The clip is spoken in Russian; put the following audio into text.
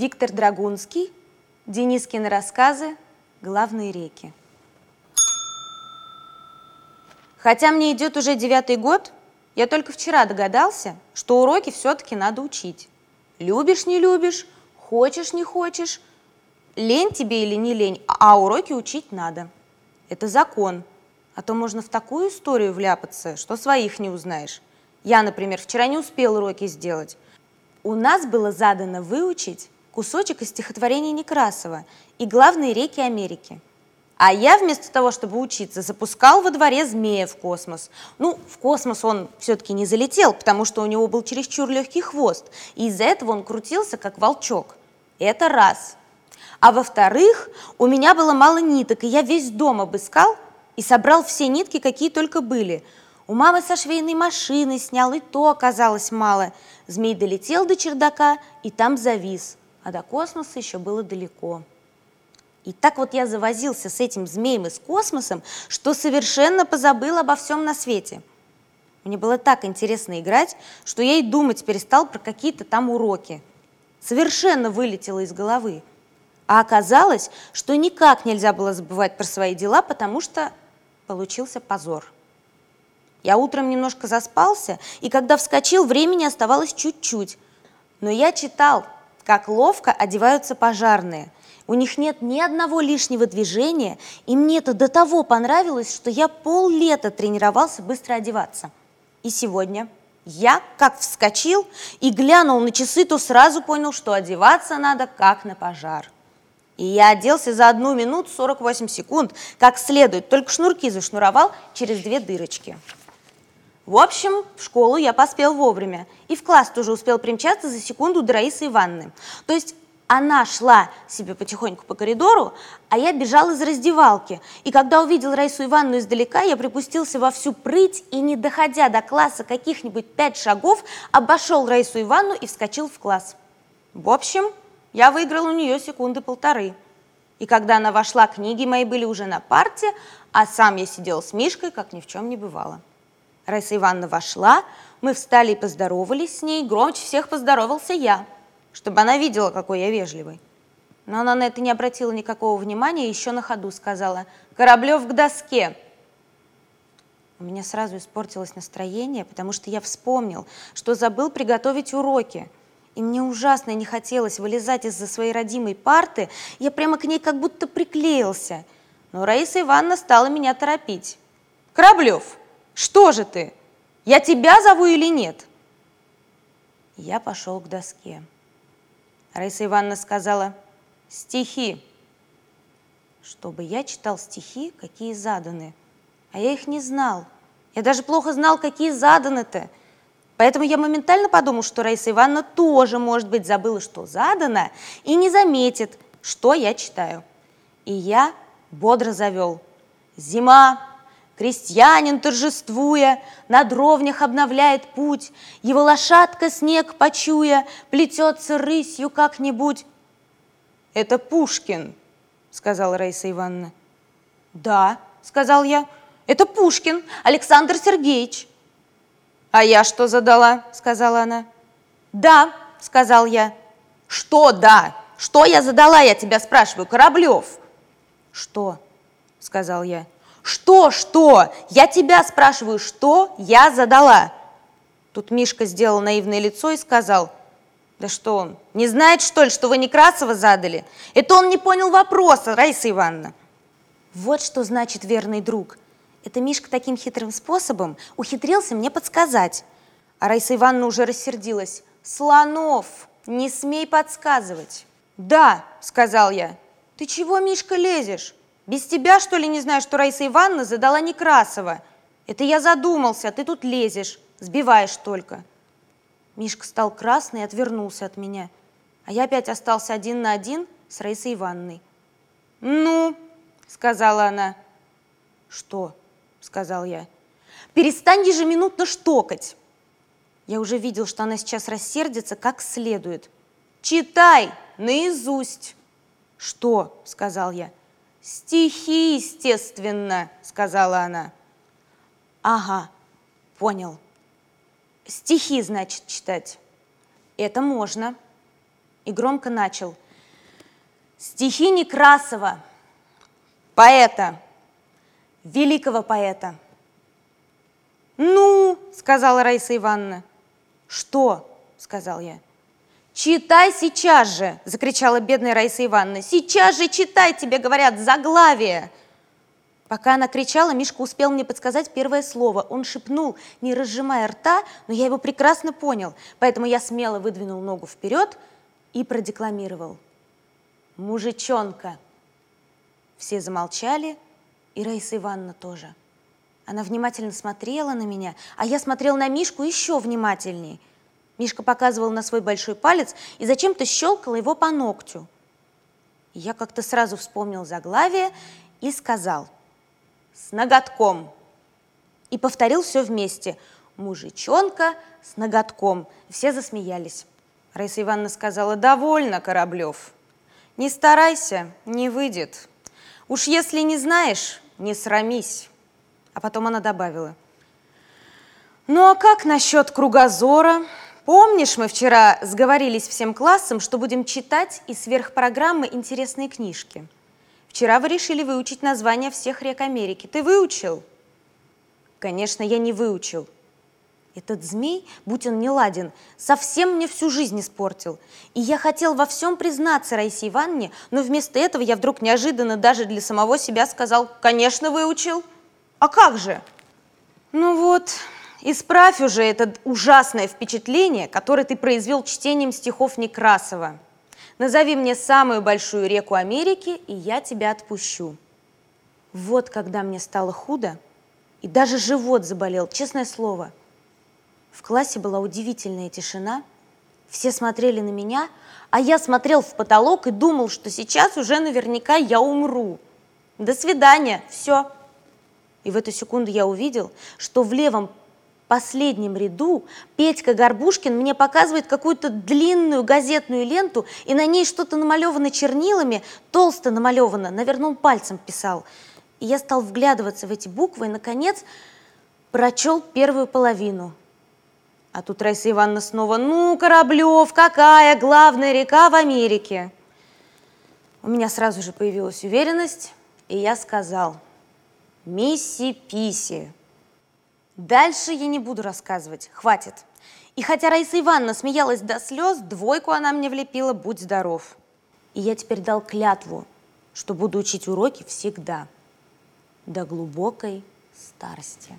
Виктор Драгунский, Денискины рассказы «Главные реки». Хотя мне идет уже девятый год, я только вчера догадался, что уроки все-таки надо учить. Любишь, не любишь, хочешь, не хочешь, лень тебе или не лень, а уроки учить надо. Это закон, а то можно в такую историю вляпаться, что своих не узнаешь. Я, например, вчера не успел уроки сделать. У нас было задано выучить кусочек из стихотворения Некрасова и главные реки Америки. А я вместо того, чтобы учиться, запускал во дворе змея в космос. Ну, в космос он все-таки не залетел, потому что у него был чересчур легкий хвост, и из-за этого он крутился, как волчок. Это раз. А во-вторых, у меня было мало ниток, и я весь дом обыскал и собрал все нитки, какие только были. У мамы со швейной машины снял, и то оказалось мало. Змей долетел до чердака и там завис, а до космоса еще было далеко. И так вот я завозился с этим змеем и с космосом, что совершенно позабыл обо всем на свете. Мне было так интересно играть, что я и думать перестал про какие-то там уроки. Совершенно вылетело из головы. А оказалось, что никак нельзя было забывать про свои дела, потому что получился позор. Я утром немножко заспался, и когда вскочил, времени оставалось чуть-чуть. Но я читал, как ловко одеваются пожарные – у них нет ни одного лишнего движения, и мне это до того понравилось, что я пол-лета тренировался быстро одеваться. И сегодня я, как вскочил и глянул на часы, то сразу понял, что одеваться надо как на пожар. И я оделся за одну минуту 48 секунд, как следует, только шнурки зашнуровал через две дырочки. В общем, в школу я поспел вовремя, и в класс тоже успел примчаться за секунду до Раисы Ивановны. То есть она шла себе потихоньку по коридору, а я бежал из раздевалки. И когда увидел Раису Ивановну издалека, я припустился во всю прыть и, не доходя до класса каких-нибудь пять шагов, обошел Раису Ивановну и вскочил в класс. В общем, я выиграл у нее секунды полторы. И когда она вошла, книги мои были уже на парте, а сам я сидел с Мишкой, как ни в чем не бывало. Раиса Ивановна вошла, мы встали и поздоровались с ней, громче всех поздоровался я – чтобы она видела, какой я вежливый. Но она на это не обратила никакого внимания и еще на ходу сказала «Кораблев к доске!». У меня сразу испортилось настроение, потому что я вспомнил, что забыл приготовить уроки. И мне ужасно не хотелось вылезать из-за своей родимой парты, я прямо к ней как будто приклеился. Но Раиса Ивановна стала меня торопить. «Кораблев, что же ты? Я тебя зову или нет?» Я пошел к доске. Раиса Ивановна сказала «стихи». Чтобы я читал стихи, какие заданы. А я их не знал. Я даже плохо знал, какие заданы-то. Поэтому я моментально подумал, что Раиса Ивановна тоже, может быть, забыла, что задано, и не заметит, что я читаю. И я бодро завел. Зима, Крестьянин, торжествуя, на дровнях обновляет путь, Его лошадка, снег почуя, плетется рысью как-нибудь. «Это Пушкин», — сказала Раиса Ивановна. «Да», — сказал я, — «это Пушкин, Александр Сергеевич». «А я что задала?» — сказала она. «Да», — сказал я. «Что да? Что я задала, я тебя спрашиваю, Кораблев?» «Что?» — сказал я. Что, что? Я тебя спрашиваю, что я задала? Тут Мишка сделал наивное лицо и сказал, да что он, не знает, что ли, что вы Некрасова задали? Это он не понял вопроса, Раиса Ивановна. Вот что значит верный друг. Это Мишка таким хитрым способом ухитрился мне подсказать. А Раиса Ивановна уже рассердилась. «Слонов, не смей подсказывать!» «Да», — сказал я. «Ты чего, Мишка, лезешь? Без тебя, что ли, не знаю, что Раиса Ивановна задала Некрасова? Это я задумался, а ты тут лезешь, сбиваешь только. Мишка стал красный и отвернулся от меня. А я опять остался один на один с Раисой Ивановной. «Ну», — сказала она. «Что?» — сказал я. «Перестань ежеминутно штокать!» Я уже видел, что она сейчас рассердится как следует. «Читай наизусть!» «Что?» — сказал я. «Стихи, естественно», — сказала она. «Ага, понял. Стихи, значит, читать. Это можно». и громко начал. Стихи Некрасова, поэта, великого поэта. «Ну», — сказала Раиса Ивановна. «Что?» — сказал я. «Читай сейчас же!» — закричала бедная Раиса Ивановна. «Сейчас же читай, тебе говорят, заглавие!» Пока она кричала, Мишка успел мне подсказать первое слово. Он шепнул, не разжимая рта, но я его прекрасно понял, поэтому я смело выдвинул ногу вперед и продекламировал. «Мужичонка!» Все замолчали, и Раиса Ивановна тоже. Она внимательно смотрела на меня, а я смотрел на Мишку еще внимательнее. Мишка показывал на свой большой палец и зачем-то щелкал его по ногтю. Я как-то сразу вспомнил заглавие и сказал «С ноготком». И повторил все вместе «Мужичонка с ноготком». Все засмеялись. Раиса Ивановна сказала «Довольно, Кораблев. Не старайся, не выйдет. Уж если не знаешь, не срамись». А потом она добавила. Ну а как насчет кругозора? Помнишь, мы вчера сговорились всем классом, что будем читать из сверхпрограммы интересные книжки? Вчера вы решили выучить названия всех рек Америки. Ты выучил? Конечно, я не выучил. Этот змей, будь он не совсем мне всю жизнь испортил. И я хотел во всем признаться Раисе Ивановне, но вместо этого я вдруг неожиданно даже для самого себя сказал, конечно, выучил. А как же? Ну вот, исправь уже это ужасное впечатление, которое ты произвел чтением стихов Некрасова. Назови мне самую большую реку Америки, и я тебя отпущу. Вот когда мне стало худо, и даже живот заболел, честное слово. В классе была удивительная тишина, все смотрели на меня, а я смотрел в потолок и думал, что сейчас уже наверняка я умру. До свидания, все. И в эту секунду я увидел, что в левом последнем ряду Петька Горбушкин мне показывает какую-то длинную газетную ленту, и на ней что-то намалевано чернилами, толсто намалевано, наверное, он пальцем писал. И я стал вглядываться в эти буквы, и, наконец, прочел первую половину. А тут Раиса Ивановна снова, ну, Кораблев, какая главная река в Америке? У меня сразу же появилась уверенность, и я сказал – Мисси-писи. Дальше я не буду рассказывать, хватит. И хотя Раиса Ивановна смеялась до слез, двойку она мне влепила, будь здоров. И я теперь дал клятву, что буду учить уроки всегда, до глубокой старости.